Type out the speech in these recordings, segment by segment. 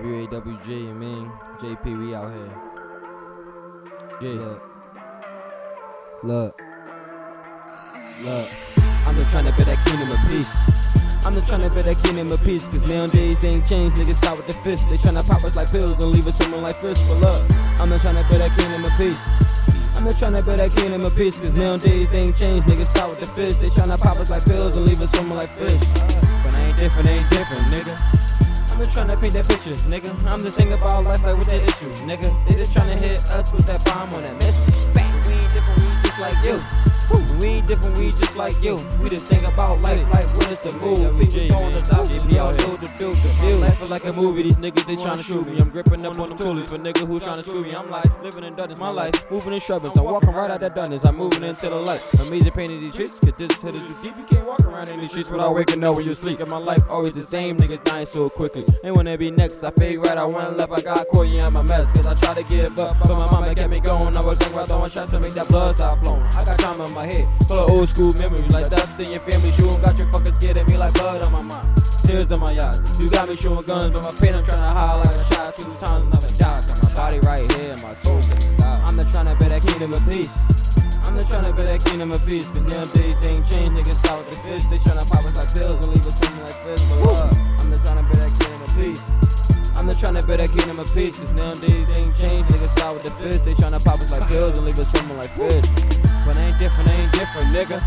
WAWG, I mean, JP, we out here. Yeah. Look. Look. Look. I'm just trying to build that kingdom of peace. I'm just trying to build that kingdom of peace. Cause nowadays things change, niggas start with the fist. They tryna pop us like pills and leave us swimming like fish. But look, I'm just trying to build that kingdom of peace. I'm just trying to build that kingdom of peace. Cause nowadays things change, niggas start with the fist. They tryna pop us like pills and leave us swimming like fish. But I ain't different, ain't different, nigga. Just tryna paint that picture, nigga. I'm just thinking about life like with that issue, nigga. They just tryna hit us with that bomb on that. Bang, we ain't different, we just like you. We different, we just like you. We just think about life like what is the move. People throwing us out, we all do the do the is like a movie, these niggas they tryna shoot me. I'm gripping up on them toolies for nigga who tryna screw me. I'm like living in Dunners, my life, moving in shrubs. I'm walking right out that Dunners, I'm moving into the light. I'm easy painting these streets, cause this hit is you deep. You can't walk around in these streets without waking up when you sleep. And my life always the same, niggas dying so quickly. Ain't wanna be next, I fade right, I went left, I got caught, yeah, I'm a mess. Cause I try to give up, but my mama kept me going. I was thinking about throwing shots to make that blood stop flowing. I got trauma in my head, full of old school memories. Like dust in your family shoe, got your fucking scared of me like blood on my mind. Tears in my eyes, you got me showing guns, but my pain I'm trying to hide like a shot two times, and never die. Got my body right here, my soul to the sky. I'm just trying to build that kingdom of peace. I'm just trying to build that kingdom of peace, cause nowadays things change, niggas start with the fish. They tryna pop us like pills and leave us swimming like fish. But love, I'm just trying to build that kingdom of peace. I'm just trying to build that kingdom of peace, cause nowadays things change, niggas start with the fish. They tryna pop us like pills and leave us swimming like fish. But I ain't different, I ain't different, nigga.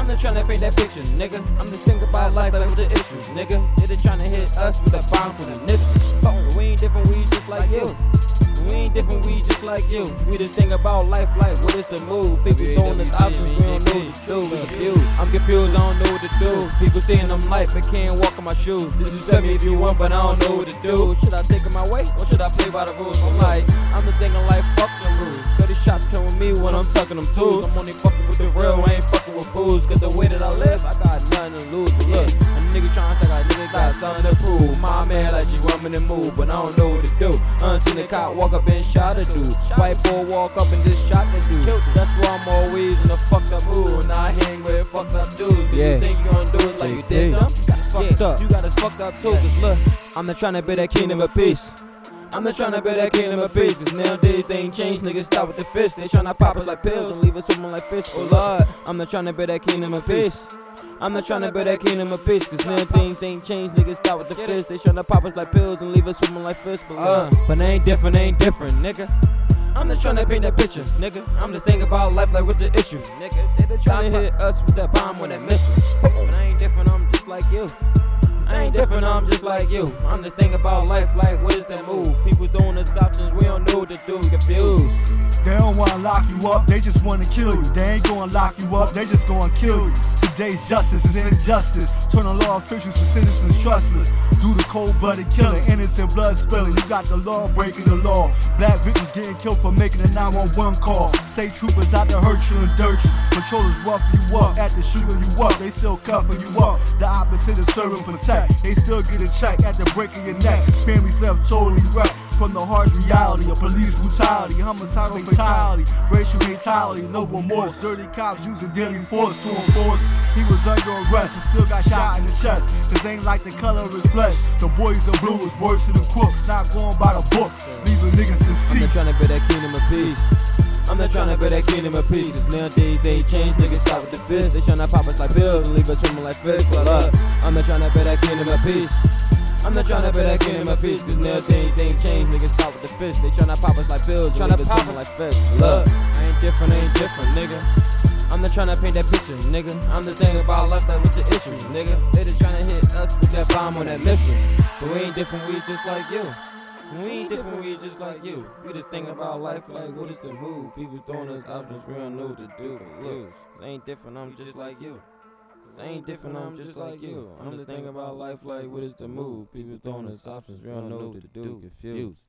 I'm just tryna paint that picture, nigga. I'm just thinking about life like with the issues, nigga. They just tryna hit us with a bomb from the missile. But oh, we ain't different, we just like you. We ain't different, we just like you. We just think about life like what is the move. People throwing us options, we don't know what to do. We confused. I'm confused, I don't know what to do. People saying I'm light, but can't walk in my shoes. This is tell me if you want, but I don't know what to do. Should I take it my way or should I play by the rules? I'm like, I'm just thinking like fuck the rules. 30 shots with me when I'm tucking them tools. I'm only fucking with the real, I ain't fucking with fools. Cause the way that I live, I got nothing to lose. But look, a nigga trying to like niggas got something to prove. My man like she want me to move, but I don't know what to do. Unseen the cop walk up and shot a dude. White boy walk up and just shot the dude. That's why I'm always in a fucked up mood. Now I hang with fucked up dudes. Cause Yeah. you think you gonna do it like you did them? You got fucked up. You got us fucked up too. Cause look, I'm not trying to build that kingdom of peace. I'm not trying to build that kingdom of peace. Cause nowadays things change, niggas stop with the fist. They tryna pop us like pills and leave us swimming like fish. Oh lord, I'm not trying to build that kingdom of peace. I'm not trying to build that kingdom of peace. Cause now things ain't changed, niggas stop with the fist. They tryna pop us like pills and leave us swimming like fish. But look, uh. but I ain't different, ain't different, nigga. I'm just tryna paint that picture, nigga. I'm just thinking about life like what's the issue, nigga. They just tryna hit us with that bomb when that missile. But I ain't different, I'm just like you. Ain't different, I'm just like you. I'm the thing about life like what is the move? People doing us options, we don't know what to do, confused. They don't wanna lock you up, they just wanna kill you. They ain't gonna lock you up, they just gonna kill you. Justice is injustice. Turn on law officials to citizens trustless. Do the cold-blooded killing, innocent blood spilling. You got the law breaking the law. Black victims getting killed for making a 911 call. State troopers out to hurt you and dirt you. Patrollers roughing you up, at the shooting you up. They still cuffing you up. The opposite and protect. They still get a check at the breaking your neck. Families left totally wrecked from the harsh reality of police brutality, homicidal fatality, racial fatality, no remorse. Dirty cops using deadly force to enforce. He was under arrest and still got shot in the chest. Cause ain't like the color of his flesh. The boys in blue is worse than the crooks, not going by the book. Leaving niggas to I'm not trying to build that kingdom of peace. I'm not trying to build that kingdom of peace. Cause nowadays they change, niggas stop with the fist. They tryna pop us like pills and leave us swimming like fish. But look, I'm not trying to build that kingdom of peace. I'm not trying to build that kingdom of peace. Cause nowadays they change, niggas stop with the fist. They tryna pop us like pills, tryna pop us swimming like fish. Look, I ain't different, I ain't different, nigga. I'm not trying to paint that picture, nigga. I'm just thinking about life like what's the issue, nigga. They just tryna hit us with that bomb on that missile. But we ain't different, we just like you. We ain't different, we just like you. We just think about life like what is the move? People throwing us options, we don't know what to do. I ain't different, I'm just like you. Ain't different, I'm just like you. I'm just thinking about life like what is the move? People throwing us options, we don't know what to do. Confused.